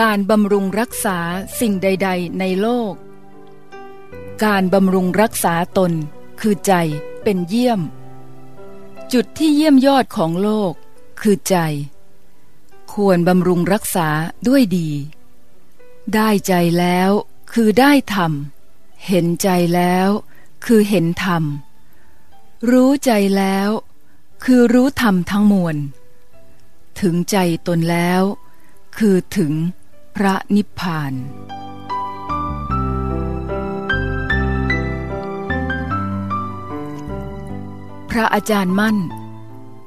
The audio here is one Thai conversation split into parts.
การบำรุงรักษาสิ่งใด ๆ ในโลก การบำรุงรักษาตนคือใจเป็นเยี่ยม จุดที่เยี่ยมยอดของโลกคือใจ ควรบำรุงรักษาด้วยดี ได้ใจแล้วคือได้ธรรม เห็นใจแล้วคือเห็นธรรม รู้ใจแล้วคือรู้ธรรมทั้งมวล ถึงใจตนแล้วคือถึง พระนิพพาน พระอาจารย์มั่น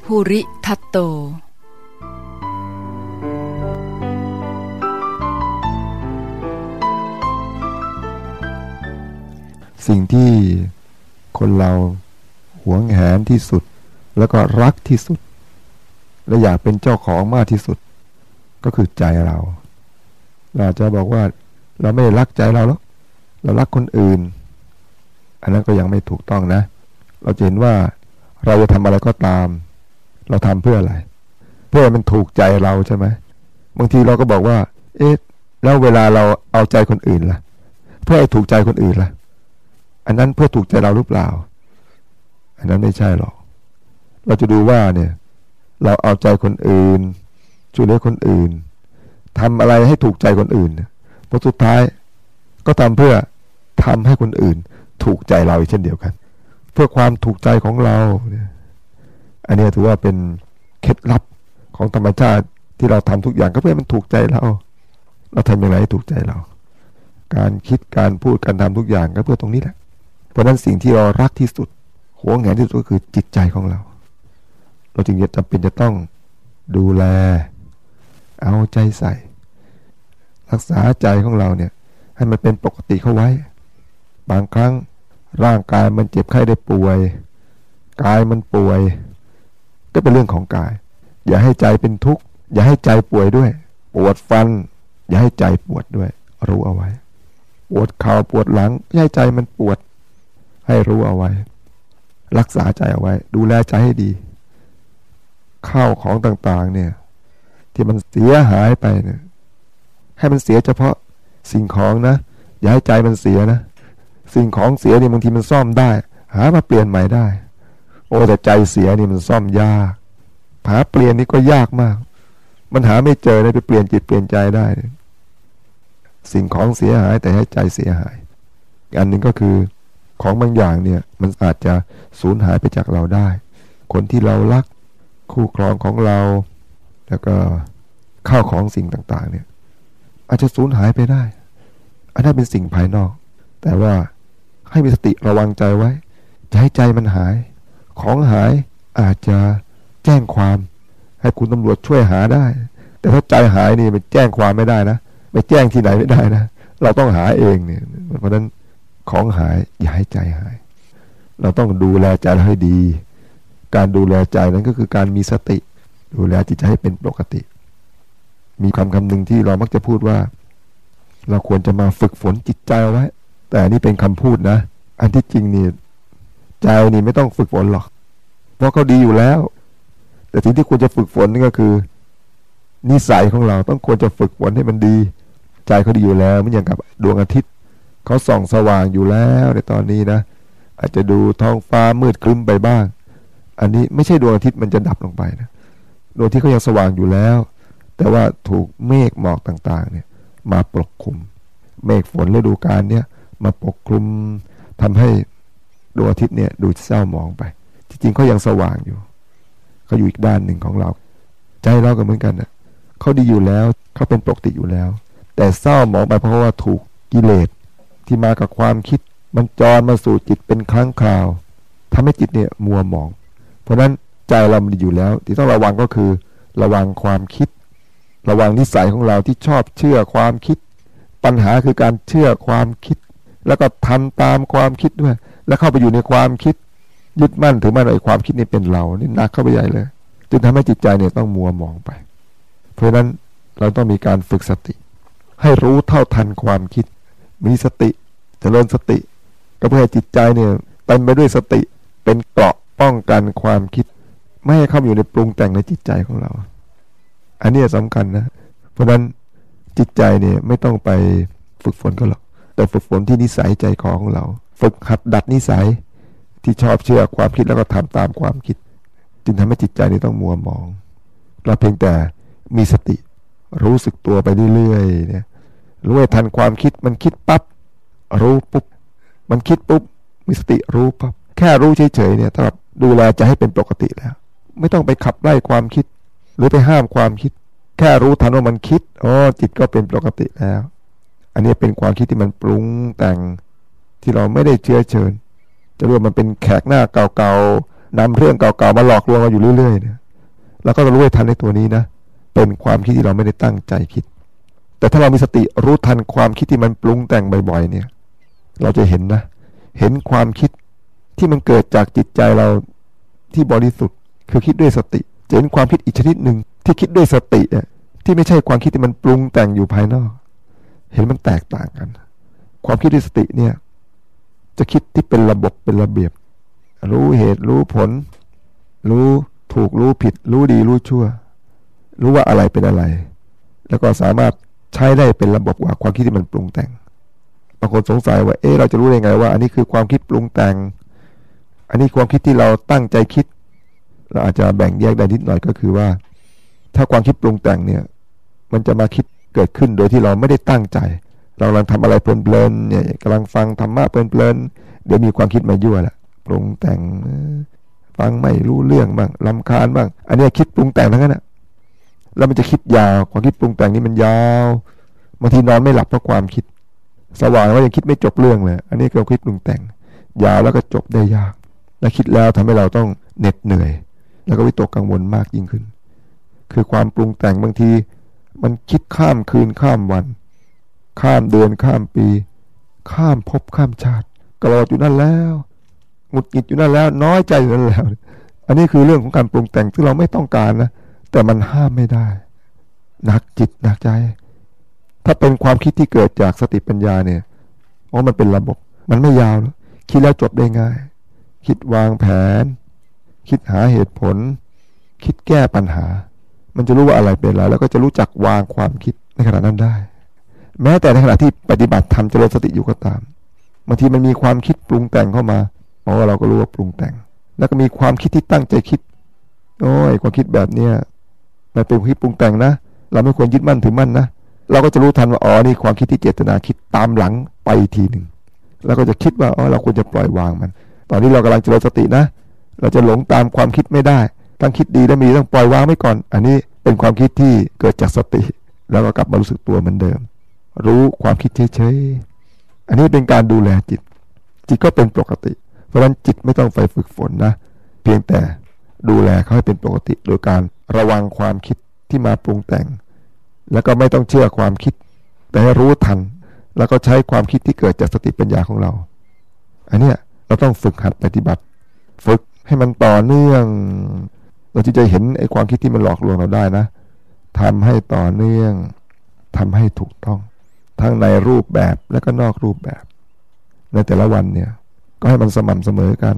ภูริทัตโต สิ่งที่คนเราหวงแหนที่สุด แล้วก็รักที่สุด และอยากเป็นเจ้าของมากที่สุด ก็คือใจเรา เราจะบอกว่าเราไม่รักใจเราแล้วเรารักคนอื่น อันนั้นก็ยังไม่ถูกต้องนะ เราจะเห็นว่าเราจะทำอะไรก็ตาม เราทำเพื่ออะไร เพื่อมันถูกใจเราใช่ไหมบางทีเราก็บอกว่า เอ๊ะแล้วเวลาเราเอาใจคนอื่นล่ะ เพื่อให้ถูกใจคนอื่นล่ะ อันนั้นเพื่อถูกใจเราหรือเปล่า อันนั้นไม่ใช่หรอก เราจะดูว่าเนี่ย เราเอาใจคนอื่นช่วยเหลือคนอื่น ทำอะไรให้ถูกใจคนอื่นพอสุดท้ายก็ทำเพื่อทำให้คนอื่น ถูกใจเราอีกเช่นเดียวกัน เพื่อความถูกใจของเราเนี่ยอันนี้ถือว่าเป็นเคล็ดลับของธรรมชาติที่เราทำทุกอย่างก็เพื่อมันถูกใจเรา เราทำอย่างไรให้ถูกใจเรา การคิดการพูดการทำทุกอย่างก็เพื่อตรงนี้แหละ เพราะนั้นสิ่งที่เรารักที่สุดหัวแหนที่สุดก็คือจิตใจของเรา เราจึงจะจำเป็นจะต้องดูแล เอาใจใส่ รักษาใจของเราเนี่ย ให้มันเป็นปกติเข้าไว้ บางครั้งร่างกายมันเจ็บไข้ได้ป่วย กายมันป่วย ก็เป็นเรื่องของกาย อย่าให้ใจเป็นทุกข์ อย่าให้ใจป่วยด้วย ปวดฟัน อย่าให้ใจปวดด้วย รู้เอาไว้ ปวดเข่าปวดหลังอย่าให้ใจมันปวด ให้รู้เอาไว้ รักษาใจเอาไว้ ดูแลใจให้ดี ข้าวของต่างๆ เนี่ย ที่มันเสียหายไปเนี่ย ให้มันเสียเฉพาะสิ่งของนะ อย่าให้ใจมันเสียนะ สิ่งของเสียเนี่ยบางทีมันซ่อมได้ หามาเปลี่ยนใหม่ได้ โอ้แต่ใจเสียนี่มันซ่อมยากหาเปลี่ยนนี่ก็ยากมาก มันหาไม่เจอเลยไปเปลี่ยนจิตเปลี่ยนใจได้ สิ่งของเสียหายแต่ให้ใจเสียหาย อันหนึ่งก็คือของบางอย่างเนี่ยมันอาจจะสูญหายไปจากเราได้ คนที่เรารักคู่ครองของเรา แล้วก็ข้าวของสิ่งต่าง ๆ เนี่ย อาจจะสูญหายไปได้ อันนั้นเป็นสิ่งภายนอก แต่ว่าให้มีสติระวังใจไว้ จะให้ใจมันหาย ของหายอาจจะแจ้งความ ให้คุณตำรวจช่วยหาได้ แต่ถ้าใจหายนี่ไปแจ้งความไม่ได้นะไปแจ้งที่ไหนไม่ได้นะเราต้องหาเองเนี่ย เพราะฉะนั้นของหายอย่าให้ใจหาย เราต้องดูแลใจเราให้ดี การดูแลใจนั้นก็คือการมีสติ ดูแลจิตใจให้เป็นปกติ มีคำคำหนึ่งที่เรามักจะพูดว่า เราควรจะมาฝึกฝนจิตใจไว้ แต่นี่เป็นคำพูดนะ อันที่จริงนี่ใจนี่ไม่ต้องฝึกฝนหรอก เพราะเขาดีอยู่แล้ว แต่สิ่งที่ควรจะฝึกฝนนี่ก็คือ นิสัยของเราต้องควรจะฝึกฝนให้มันดี ใจเขาดีอยู่แล้วไม่อย่างกับดวงอาทิตย์เขาส่องสว่างอยู่แล้วในตอนนี้นะ อาจจะดูท้องฟ้ามืดครึ้มไปบ้าง อันนี้ไม่ใช่ดวงอาทิตย์มันจะดับลงไปนะดวงทิตย์เขายังสว่างอยู่แล้ว แต่ว่าถูกเมฆหมอกต่างๆเนี่ยมาปกคลุม เมฆฝนฤดูกาลเนี่ยมาปกคลุมทำให้ดวงอาทิตย์เนี่ยดูเศร้าหมองไป จริงๆเขายังสว่างอยู่เขาอยู่อีกด้านหนึ่งของเรา ใจเราก็เหมือนกันนะเขาดีอยู่แล้วเขาเป็นปกติอยู่แล้ว แต่เศร้าหมองไปเพราะว่าถูกกิเลสที่มากับความคิด มันจรมาสู่จิตเป็นครั้งคราวทำให้จิตเนี่ยมัวหมอง เพราะฉะนั้นใจเรามันดีอยู่แล้ว ที่ต้องระวังก็คือ ระวังความคิด ระวังนิสัยของเราที่ชอบเชื่อความคิด ปัญหาคือการเชื่อความคิด แล้วก็ทำตามความคิดด้วย แล้วเข้าไปอยู่ในความคิด ยึดมั่นถือมั่นในความคิดนี่เป็นเรานี่หนักเข้าไปใหญ่เลยจนทำให้จิตใจเนี่ยต้องมัวมองไป เพราะฉะนั้นเราต้องมีการฝึกสติ ให้รู้เท่าทันความคิด มีสติจเจริญสติ ก็เพื่อให้จิตใจเนี่ยเต็มไปด้วยสติเป็นเกราะป้องกันความคิด ไม่ให้เข้าอยู่ในปรุงแต่งในจิตใจของเรา อันนี้สำคัญนะ เพราะฉะนั้นจิตใจเนี่ยไม่ต้องไปฝึกฝนก็หรอก แต่ฝึกฝนที่นิสัยใจคอของเรา ฝึกหัดดัดนิสัยที่ชอบเชื่อความคิดแล้วก็ทำตามความคิด จึงทำให้จิตใจนี่ต้องมัวมอง เราเพียงแต่มีสติ รู้สึกตัวไปเรื่อยๆเนี่ยรู้ให้ทันความคิดมันคิดปับ๊บรู้ปุ๊บมันคิดปุ๊บมีสติรู้ปั๊บแค่รู้เฉยๆเนี่ยถ้าแบบดูแลจะให้เป็นปกติแล้ว ไม่ต้องไปขับไล่ความคิด หรือไปห้ามความคิด แค่รู้ทันว่ามันคิดอ๋อจิตก็เป็นปกติแล้ว อันนี้เป็นความคิดที่มันปรุงแต่งที่เราไม่ได้เชื้อเชิญ จะรู้ว่ามันเป็นแขกหน้าเก่าๆนำเรื่องเก่าๆมาหลอกลวงเราอยู่เรื่อยๆเนี่ยแล้วก็จะรู้ทันในตัวนี้นะเป็นความคิดที่เราไม่ได้ตั้งใจคิด แต่ถ้าเรามีสติรู้ทันความคิดที่มันปรุงแต่งบ่อย ๆ เนี่ย เราจะเห็นนะ เห็นความคิดที่มันเกิดจากจิตใจเราที่บริสุทธิ์ คือคิดด้วยสติ จะเห็นความคิดอีกชนิดหนึ่งที่คิดด้วยสติที่ไม่ใช่ความคิดที่มันปรุงแต่งอยู่ภายนอก เห็นมันแตกต่างกัน ความคิดด้วยสติเนี่ย จะคิดที่เป็นระบบเป็นระเบียบ รู้เหตุรู้ผล รู้ถูกรู้ผิด รู้ดีรู้ชั่ว รู้ว่าอะไรเป็นอะไร แล้วก็สามารถใช้ได้เป็นระบบกว่าความคิดที่มันปรุงแต่งบางคนสงสัยว่า เอ๊ะเราจะรู้ได้ไงว่า อันนี้คือความคิดปรุงแต่ง อันนี้ความคิดที่เราตั้งใจคิด เราอาจจะแบ่งแยกได้นิดหน่อยก็คือว่า ถ้าความคิดปรุงแต่งเนี่ย มันจะมาคิดเกิดขึ้นโดยที่เราไม่ได้ตั้งใจ เรากำลังทำอะไรเพลินๆเนี่ยกำลังฟังธรรมะเพลินๆเดี๋ยวมีความคิดมายั่วแหละปรุงแต่งฟังไม่รู้เรื่องบ้างลำคาญบ้าง อันนี้คิดปรุงแต่งทั้งนั้นแหะแล้วมันจะคิดยาวความคิดปรุงแต่งนี่มันยาวบางทีนอนไม่หลับเพราะความคิด สว่างว่ายังคิดไม่จบเรื่องเลย อันนี้ก็คิดปรุงแต่ง ยาวแล้วก็จบได้ยากและคิดแล้วทำให้เราต้องเหน็ดเหนื่อย แล้วก็วิตกกังวลมากยิ่งขึ้น คือความปรุงแต่งบางที มันคิดข้ามคืนข้ามวัน ข้ามเดือนข้ามปี ข้ามภพข้ามชาติกรอดอยู่นั่นแล้วหงุดหงิดอยู่นั่นแล้ว น้อยใจอยู่นั่นแล้ว อันนี้คือเรื่องของการปรุงแต่งที่เราไม่ต้องการนะแต่มันห้ามไม่ได้หนักจิตหนักใจ ถ้าเป็นความคิดที่เกิดจากสติปัญญาเนี่ยเพราะมันเป็นระบบ มันไม่ยาวแล้วคิดแล้วจบได้ง่าย คิดวางแผน คิดหาเหตุผล คิดแก้ปัญหา มันจะรู้ว่าอะไรเป็นอะไรแล้วก็จะรู้จักวางความคิดในขณะนั้นได้ แม้แต่ในขณะที่ปฏิบัติธรรมเจริญสติอยู่ก็ตามบางทีมันมีความคิดปรุงแต่งเข้ามาอ๋อเราก็รู้ว่าปรุงแต่ง แล้วก็มีความคิดที่ตั้งใจคิด โอ้ยความคิดแบบเนี้ยมันเป็นความคิดปรุงแต่งนะ เราไม่ควรยึดมั่นถือมั่นนะเราก็จะรู้ทันว่าอ๋อนี่ความคิดที่เจตนาคิดตามหลังไปทีหนึ่งแล้วก็จะคิดว่าอ๋อเราควรจะปล่อยวางมัน ตอนนี้เรากำลังเจริญสตินะ เราจะหลงตามความคิดไม่ได้ต้องคิดดีแล้วมีต้องปล่อยวางไว้ก่อน อันนี้เป็นความคิดที่เกิดจากสติ แล้วก็กลับมารู้สึกตัวเหมือนเดิม รู้ความคิดเฉยๆอันนี้เป็นการดูแลจิต จิตก็เป็นปกติ เพราะฉะนั้นจิตไม่ต้องไปฝึกฝนนะ เพียงแต่ดูแลเขาให้เป็นปกติ โดยการระวังความคิดที่มาปรุงแต่ง แล้วก็ไม่ต้องเชื่อความคิด แต่ให้รู้ทัน แล้วก็ใช้ความคิดที่เกิดจากสติปัญญาของเรา อันเนี้ยเราต้องฝึกหัดปฏิบัติ ฝึก ให้มันต่อเนื่อง เราจะเห็นไอ้ความคิดที่มันหลอกลวงเราได้นะทำให้ต่อเนื่องทำให้ถูกต้อง ทั้งในรูปแบบและก็นอกรูปแบบ ในแต่ละวันเนี่ย ก็ให้มันสม่ำเสมอกัน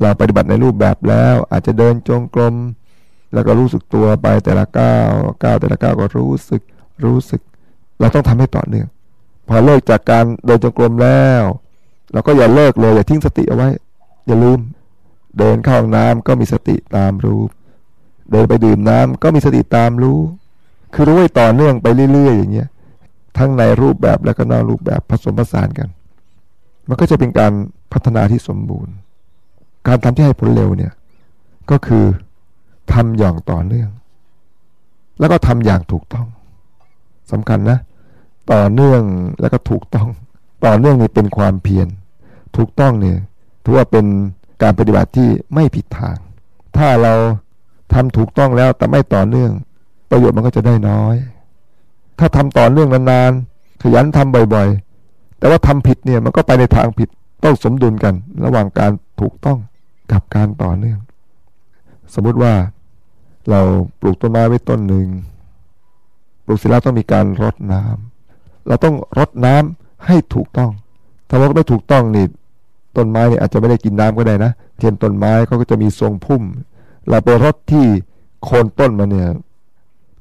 เราปฏิบัติในรูปแบบแล้วอาจจะเดินจงกรม แล้วก็รู้สึกตัวไปแต่ละก้าวก้าวแต่ละก้าวก็รู้สึกรู้สึก เราต้องทำให้ต่อเนื่อง พอเลิกจากการเดินจงกรมแล้ว เราก็อย่าเลิกเลยอย่าทิ้งสติเอาไว้ อย่าลืม เดินเข้าห้องน้ำก็มีสติตามรู้ เดินไปดื่มน้ำก็มีสติตามรู้ คือรู้ไว้ต่อเนื่องไปเรื่อย ๆ อย่างเงี้ย ทั้งในรูปแบบและก็นอกรูปแบบผสมผสานกัน มันก็จะเป็นการพัฒนาที่สมบูรณ์ การทำที่ให้ผลเร็วเนี่ย ก็คือทำอย่างต่อเนื่อง แล้วก็ทำอย่างถูกต้องสำคัญนะ ต่อเนื่องแล้วก็ถูกต้อง ต่อเนื่องนี่เป็นความเพียร ถูกต้องเนี่ยถือว่าเป็น การปฏิบัติที่ไม่ผิดทาง ถ้าเราทำถูกต้องแล้วแต่ไม่ต่อเนื่อง ประโยชน์มันก็จะได้น้อย ถ้าทำต่อเนื่องนานๆขยันทำบ่อยๆ แต่ว่าทำผิดเนี่ยมันก็ไปในทางผิดต้องสมดุลกัน ระหว่างการถูกต้องกับการต่อเนื่อง สมมุติว่าเราปลูกต้นไม้ไว้ต้นหนึ่งปลูกเสร็จแล้วต้องมีการรดน้ำเราต้องรดน้ำให้ถูกต้อง ถ้ารดไม่ถูกต้องนี่ ต้นไม้เนี่ยอาจจะไม่ได้กินน้ำก็ได้นะเช่นต้นไม้เขาก็จะมีทรงพุ่มเราไปรดที่โคนต้นมาเนี่ย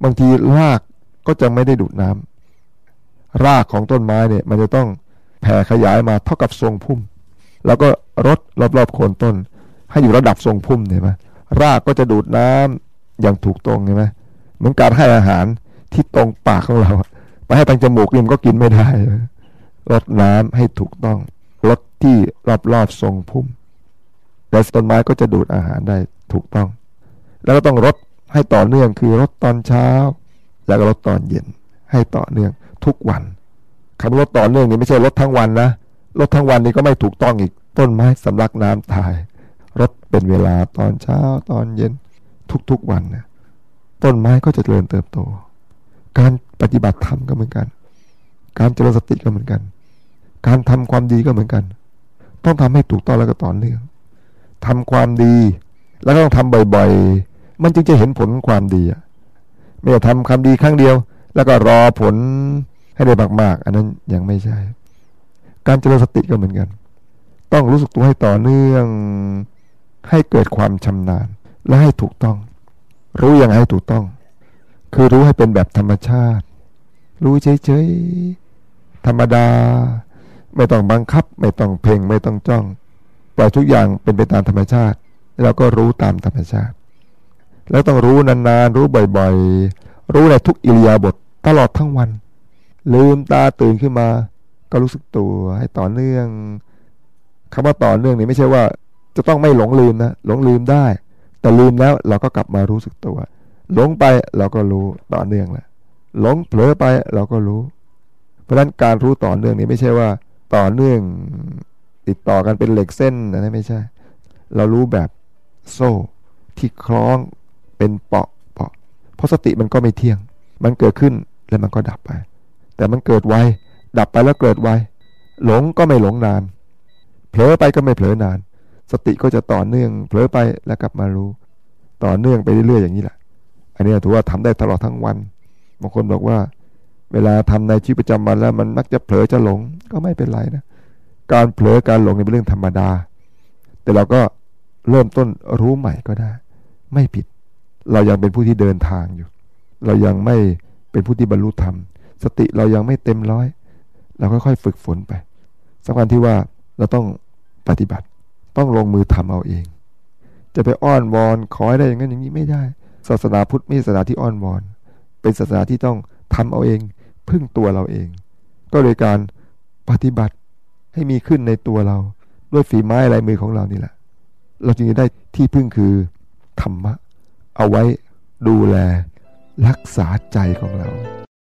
บางทีรากก็จะไม่ได้ดูดน้รากของต้นไม้เนี่ยมันจะต้องแผ่ขยายมาเท่ากับทรงพุ่ม แล้วก็รดรอบๆโคนต้น ให้อยู่ระดับทรงพุ่มเห็นไหมรากก็จะดูดน้ำอย่างถูกตรงเห็นไหมเหมือนการให้อาหารที่ตรงปากของเรา ไปให้ทางจมูกนี่มันก็กินไม่ได้รดน้ำให้ถูกต้อง รดที่รอบๆทรงพุ่ม แล้วต้นไม้ก็จะดูดอาหารได้ถูกต้อง แล้วก็ต้องรดให้ต่อเนื่องคือรดตอนเช้า แล้วก็รดตอนเย็นให้ต่อเนื่องทุกวันคำรดต่อเนื่องนี่ไม่ใช่รดทั้งวันนะรดทั้งวันนี่ก็ไม่ถูกต้องอีกต้นไม้สำลักน้ำตายรดเป็นเวลาตอนเช้าตอนเย็นทุกๆวันนะต้นไม้ก็จะเจริญเติบโต การปฏิบัติธรรมก็เหมือนกัน การเจริญสติก็เหมือนกัน การทำความดีก็เหมือนกัน ต้องทำให้ถูกต้องแล้วก็ต่อเนื่องทำความดี แล้วก็ต้องทำบ่อยๆ มันจึงจะเห็นผลความดีอะไม่ใช่ทำความดีครั้งเดียว แล้วก็รอผลให้ได้มากๆ อันนั้นยังไม่ใช่ การเจริญสติก็เหมือนกัน ต้องรู้สึกตัวให้ต่อเนื่อง ให้เกิดความชำนาญ และให้ถูกต้อง รู้อย่างให้ถูกต้อง คือรู้ให้เป็นแบบธรรมชาติ รู้เฉยๆ ธรรมดา ไม่ต้องบังคับ ไม่ต้องเพ่งไม่ต้องจ้อง ปล่อยทุกอย่างเป็นไปตามธรรมชาติแล้วก็รู้ตามธรรมชาติ แล้วต้องรู้นานๆ รู้บ่อยๆ รู้ในทุกอิริยาบถตลอดทั้งวัน ลืมตาตื่นขึ้นมา ก็รู้สึกตัวให้ต่อเนื่องคำว่าต่อเนื่องนี่ไม่ใช่ว่า จะต้องไม่หลงลืมนะหลงลืมได้ แต่ลืมแล้วเราก็กลับมารู้สึกตัว หลงไปเราก็รู้ต่อเนื่องแหละหลงเผลอไปเราก็รู้ เพราะฉะนั้นการรู้ต่อเนื่องนี้ไม่ใช่ว่า ต่อเนื่องติดต่อกันเป็นเหล็กเส้นนะไม่ใช่ เรารู้แบบโซ่ที่คล้องเป็นเปาะเปาะเพราะสติมันก็ไม่เที่ยง มันเกิดขึ้นแล้วมันก็ดับไป แต่มันเกิดไวดับไปแล้วเกิดไวหลงก็ไม่หลงนาน เผลอไปก็ไม่เผลอนาน สติก็จะต่อเนื่อง เผลอไปแล้วกลับมารู้ ต่อเนื่องไปเรื่อยๆอย่างนี้แหละ อันนี้ถือว่าทำได้ตลอดทั้งวันบางคนบอกว่า เวลาทำในชีวิตประจำวันแล้วมันมักจะเผลอจะหลงก็ไม่เป็นไรนะการเผลอการหลงเป็นเรื่องธรรมดา แต่เราก็เริ่มต้นรู้ใหม่ก็ได้ ไม่ผิด เรายังเป็นผู้ที่เดินทางอยู่ เรายังไม่เป็นผู้ที่บรรลุธรรม สติเรายังไม่เต็มร้อย เราค่อยๆฝึกฝนไปสำคัญที่ว่าเราต้องปฏิบัติ ต้องลงมือทำเอาเอง จะไปอ้อนวอนขอให้ได้อย่างนั้นอย่างนี้ไม่ได้ ศาสนาพุทธไม่ศาสนาที่อ้อนวอน เป็นศาสนาที่ต้องทำเอาเอง พึ่งตัวเราเอง ก็เลยการปฏิบัติให้มีขึ้นในตัวเรา ด้วยฝีไม้ลายมือของเรานี่แหละ เราจึงจะได้ที่พึ่งคือธรรมะ เอาไว้ดูแลรักษาใจของเรา